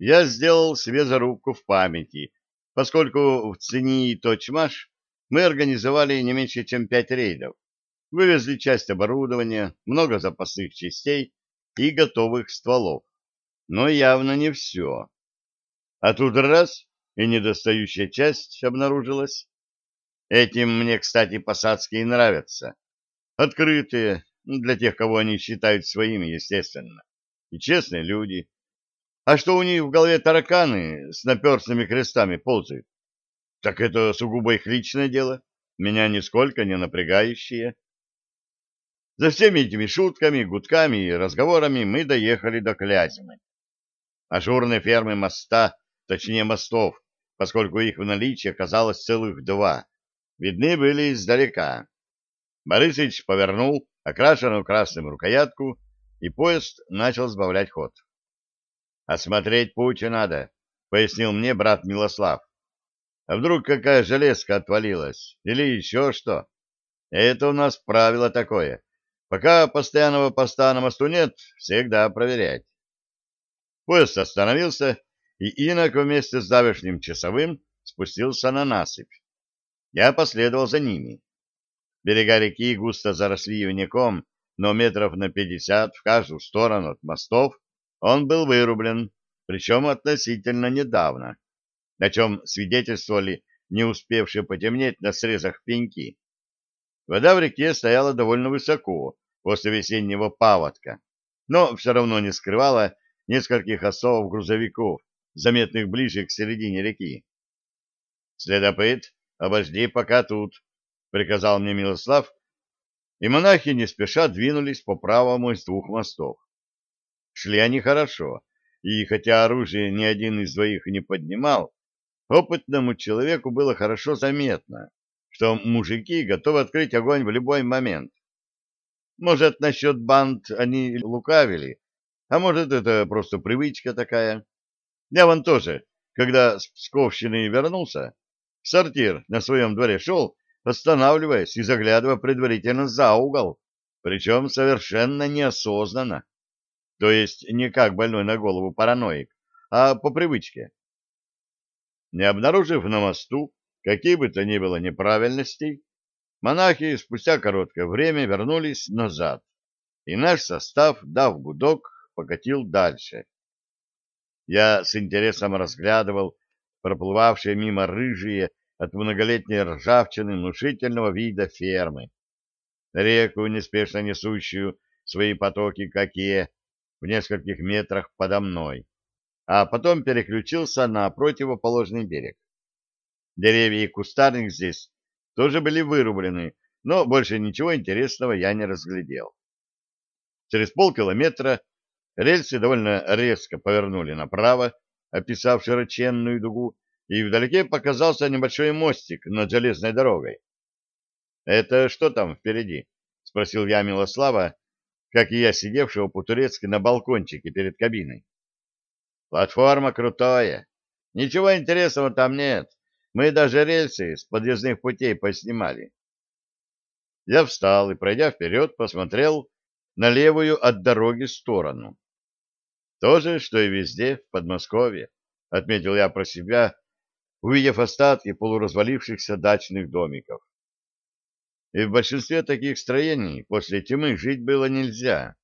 я сделал себе зарубку в памяти, поскольку в ЦИНИ и Точмаш мы организовали не меньше, чем пять рейдов, вывезли часть оборудования, много запасных частей и готовых стволов, но явно не все. А тут раз, и недостающая часть обнаружилась. Этим мне, кстати, посадские нравятся. Открытые, для тех, кого они считают своими, естественно. И честные люди. А что у них в голове тараканы с наперстными крестами ползают? Так это сугубо их личное дело, меня нисколько не напрягающее. За всеми этими шутками, гудками и разговорами мы доехали до Клязьмы. Ажурные фермы моста, точнее мостов, поскольку их в наличии оказалось целых два, видны были издалека. Борисыч повернул окрашенную красным рукоятку, и поезд начал сбавлять ход. «Осмотреть путь надо», — пояснил мне брат Милослав. «А вдруг какая железка отвалилась? Или еще что? Это у нас правило такое. Пока постоянного поста на мосту нет, всегда проверять». Поезд остановился, и инок вместе с давешним часовым спустился на насыпь. Я последовал за ними. Берега реки густо заросли ивняком, но метров на пятьдесят в каждую сторону от мостов он был вырублен, причем относительно недавно, о чем свидетельствовали не успевшие потемнеть на срезах пеньки. Вода в реке стояла довольно высоко после весеннего паводка, но все равно не скрывала нескольких осовов грузовиков, заметных ближе к середине реки. «Следопыт, обожди пока тут», — приказал мне Милослав, и монахи не спеша двинулись по правому из двух мостов. Шли они хорошо, и хотя оружие ни один из двоих не поднимал, опытному человеку было хорошо заметно, что мужики готовы открыть огонь в любой момент. Может, насчет банд они лукавили, а может, это просто привычка такая. Я вон тоже, когда с Псковщины вернулся, в сортир на своем дворе шел останавливаясь и заглядывая предварительно за угол, причем совершенно неосознанно. То есть не как больной на голову параноик, а по привычке. Не обнаружив на мосту какие бы то ни было неправильностей, монахи спустя короткое время вернулись назад, и наш состав, дав гудок, покатил дальше. Я с интересом разглядывал проплывавшие мимо рыжие от многолетней ржавчины внушительного вида фермы, реку, неспешно несущую свои потоки к оке в нескольких метрах подо мной, а потом переключился на противоположный берег. Деревья и кустарник здесь тоже были вырублены, но больше ничего интересного я не разглядел. Через полкилометра рельсы довольно резко повернули направо, описав широченную дугу, и вдалеке показался небольшой мостик над железной дорогой. — Это что там впереди? — спросил я Милослава, как и я сидевшего по-турецки на балкончике перед кабиной. — Платформа крутая. Ничего интересного там нет. Мы даже рельсы с подъездных путей поснимали. Я встал и, пройдя вперед, посмотрел на левую от дороги сторону. То же, что и везде, в Подмосковье, — отметил я про себя, увидев остатки полуразвалившихся дачных домиков. И в большинстве таких строений после тьмы жить было нельзя,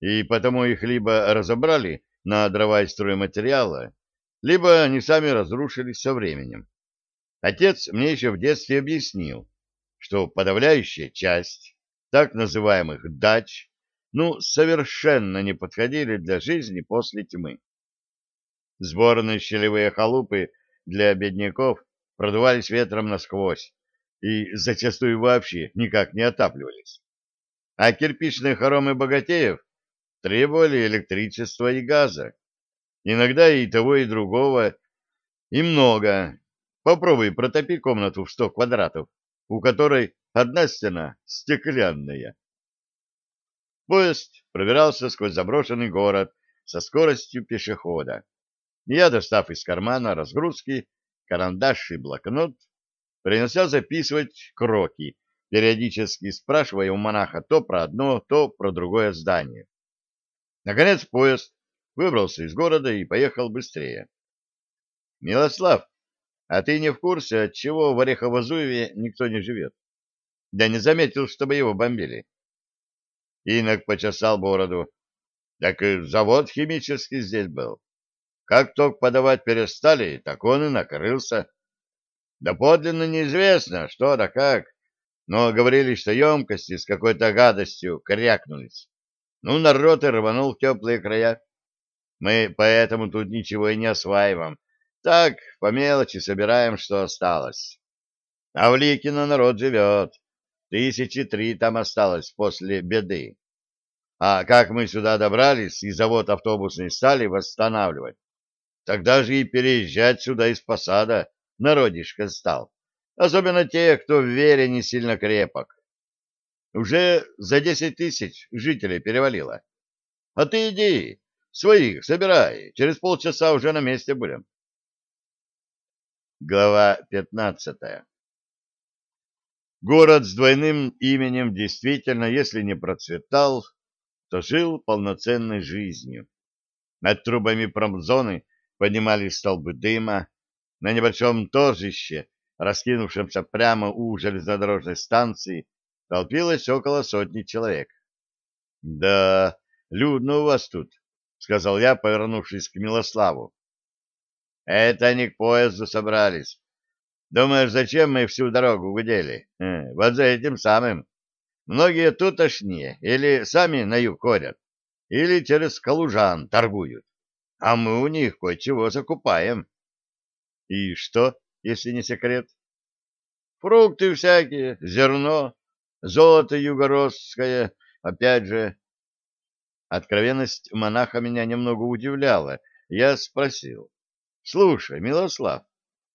и потому их либо разобрали на дрова и стройматериалы, либо они сами разрушились со временем. Отец мне еще в детстве объяснил, что подавляющая часть так называемых дач ну, совершенно не подходили для жизни после тьмы. Сборные щелевые халупы для бедняков продувались ветром насквозь и зачастую вообще никак не отапливались. А кирпичные хоромы богатеев требовали электричества и газа. Иногда и того, и другого, и много. Попробуй протопи комнату в сто квадратов, у которой одна стена стеклянная. Поезд пробирался сквозь заброшенный город со скоростью пешехода. Я, достав из кармана разгрузки, карандаш и блокнот, принялся записывать кроки, периодически спрашивая у монаха то про одно, то про другое здание. Наконец поезд выбрался из города и поехал быстрее. Милослав, а ты не в курсе, от чего в Орехово-Зуеве никто не живет? Я не заметил, чтобы его бомбили. Инок почесал бороду. Так и завод химический здесь был. Как только подавать перестали, так он и накрылся. Да подлинно неизвестно, что да как, но говорили, что емкости с какой-то гадостью крякнулись. Ну, народ и рванул в теплые края. Мы поэтому тут ничего и не осваиваем. Так, по мелочи собираем, что осталось. А в Ликино народ живет. Тысячи три там осталось после беды. А как мы сюда добрались и завод автобусный стали восстанавливать, тогда же и переезжать сюда из посада народишко стал. Особенно те, кто в вере не сильно крепок. Уже за десять тысяч жителей перевалило. А ты иди, своих собирай, через полчаса уже на месте будем. Глава пятнадцатая Город с двойным именем действительно, если не процветал, то жил полноценной жизнью. Над трубами промзоны поднимались столбы дыма, на небольшом торжище, раскинувшемся прямо у железнодорожной станции, толпилось около сотни человек. — Да, людно у вас тут, — сказал я, повернувшись к Милославу. — Это они к поезду собрались. Думаешь, зачем мы всю дорогу гудели? Э, вот за этим самым. Многие тутошние или сами на юг ходят, или через Калужан торгуют, а мы у них кое-чего закупаем. И что, если не секрет? Фрукты всякие, зерно, золото югородское, опять же. Откровенность монаха меня немного удивляла. Я спросил. — Слушай, Милослав,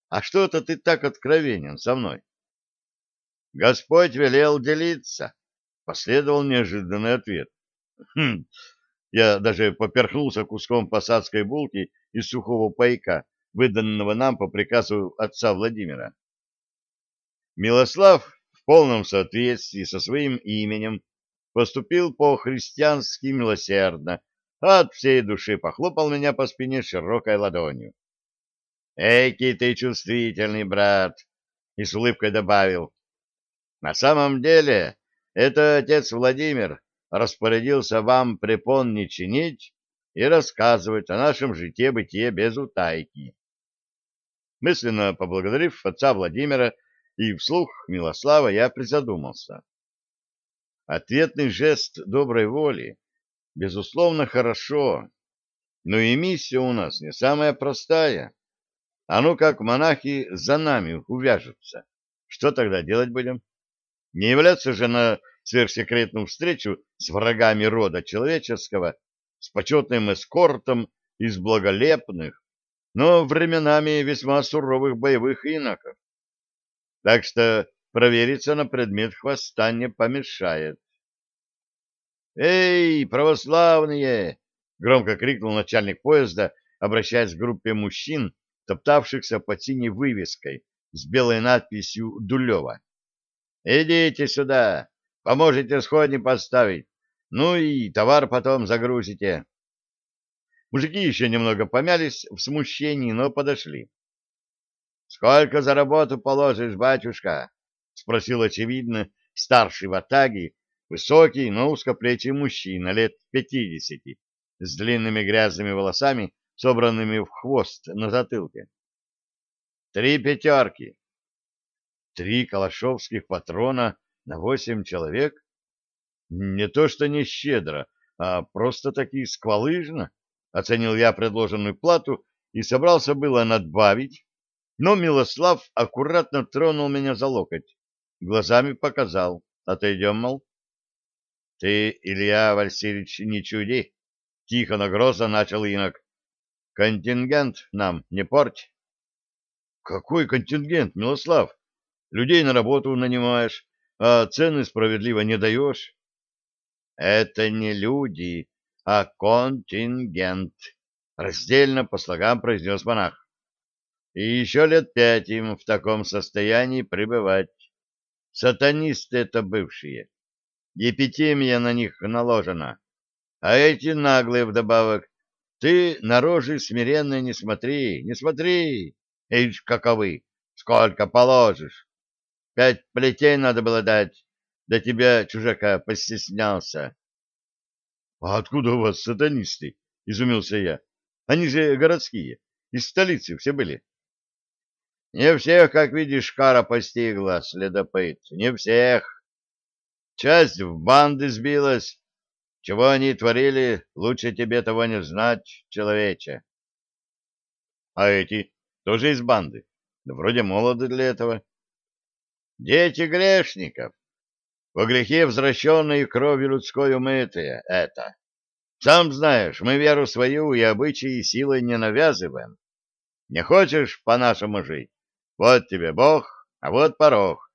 а что это ты так откровенен со мной? — Господь велел делиться, Последовал неожиданный ответ. Хм, я даже поперхнулся куском посадской булки из сухого пайка, выданного нам по приказу отца Владимира. Милослав в полном соответствии со своим именем поступил по-христиански милосердно, а от всей души похлопал меня по спине широкой ладонью. «Эки ты чувствительный, брат!» и с улыбкой добавил. «На самом деле это отец Владимир распорядился вам препон не чинить и рассказывать о нашем житье-бытие без утайки. Мысленно поблагодарив отца Владимира и вслух Милослава, я призадумался. Ответный жест доброй воли, безусловно, хорошо, но и миссия у нас не самая простая. А ну как монахи за нами увяжутся, что тогда делать будем? Не являться же на сверхсекретную встречу с врагами рода человеческого, с почетным эскортом из благолепных, но временами весьма суровых боевых иноков. Так что провериться на предмет хвоста не помешает. «Эй, православные!» — громко крикнул начальник поезда, обращаясь к группе мужчин, топтавшихся под синей вывеской с белой надписью «Дулева». Идите сюда, поможете сходни поставить, ну и товар потом загрузите. Мужики еще немного помялись в смущении, но подошли. — Сколько за работу положишь, батюшка? — спросил, очевидно, старший в Атаге, высокий, но узкоплечий мужчина лет пятидесяти, с длинными грязными волосами, собранными в хвост на затылке. — Три пятерки. Три калашовских патрона на восемь человек? Не то что не щедро, а просто-таки сквалыжно, оценил я предложенную плату и собрался было надбавить, но Милослав аккуратно тронул меня за локоть, глазами показал. Отойдем, мол. — Ты, Илья Васильевич, не чуди, — тихо, но грозно начал инок. — Контингент нам не порть. — Какой контингент, Милослав? людей на работу нанимаешь, а цены справедливо не даешь. Это не люди, а контингент, раздельно по слогам произнес монах. И еще лет пять им в таком состоянии пребывать. Сатанисты это бывшие. Епитемия на них наложена. А эти наглые вдобавок Ты на рожи смиренно не смотри, не смотри. Ишь, каковы, сколько положишь. Пять плетей надо было дать, да тебя, чужака, постеснялся. — А откуда у вас сатанисты? — изумился я. — Они же городские, из столицы все были. — Не всех, как видишь, кара постигла, следопыт, не всех. Часть в банды сбилась. Чего они творили, лучше тебе того не знать, человече. — А эти тоже из банды? Да вроде молоды для этого. — Дети грешников во грехе возвращенные кровью людской умытые, это. Сам знаешь, мы веру свою и обычаи силой не навязываем. Не хочешь по-нашему жить? Вот тебе Бог, а вот порог.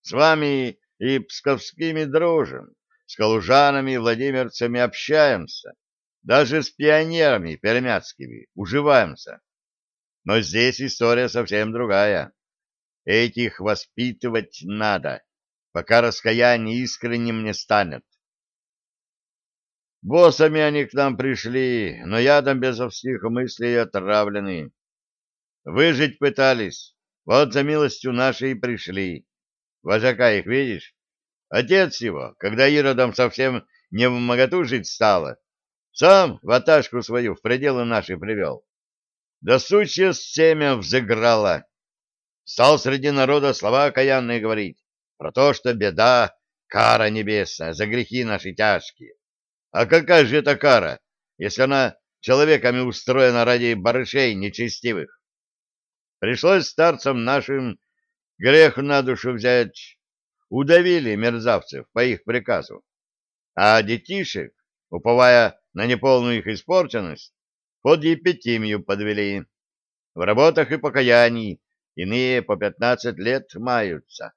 С вами и псковскими дружим, с калужанами и владимирцами общаемся, даже с пионерами пермяцкими уживаемся. Но здесь история совсем другая. Этих воспитывать надо пока раскаяние искренним не станет. Боссами они к нам пришли, но ядом безовских мыслей отравлены. Выжить пытались, вот за милостью нашей и пришли. Вожака их видишь? Отец его, когда Иродом совсем не в моготу жить стало, сам ваташку свою в пределы наши привел. Да сучье семя взыграло. Стал среди народа слова окаянные говорить про то, что беда — кара небесная за грехи наши тяжкие. А какая же это кара, если она человеками устроена ради барышей нечестивых? Пришлось старцам нашим грех на душу взять. Удавили мерзавцев по их приказу. А детишек, уповая на неполную их испорченность, под епитимию подвели. В работах и покаянии иные по пятнадцать лет маются.